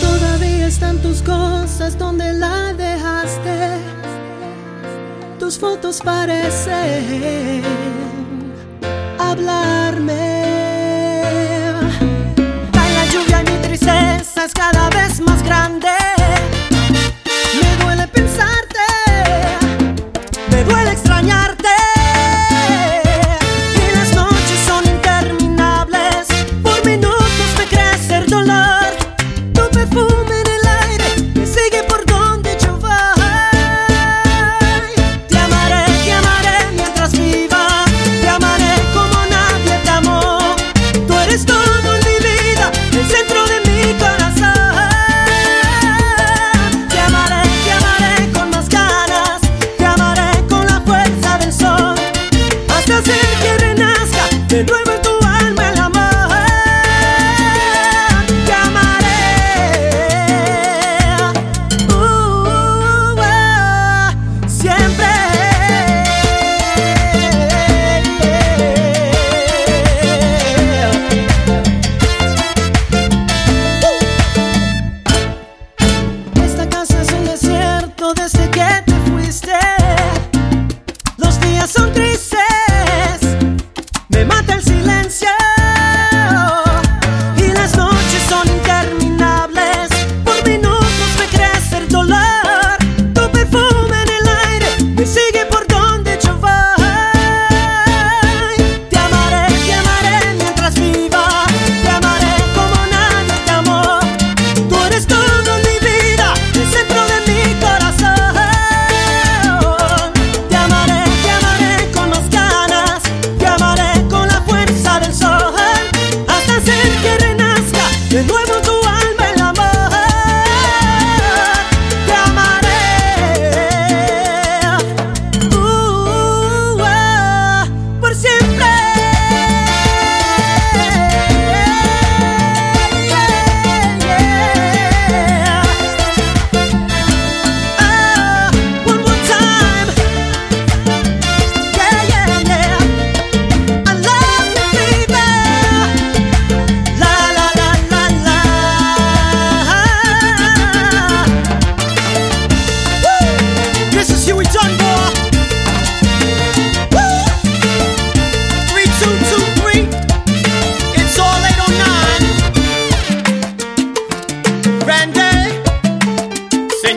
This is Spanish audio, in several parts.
Todavía están tus cosas donde la dejaste. Tus fotos parecen hablarme. Cae la lluvia en mi tristeza cada vez.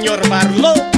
señor Barlow.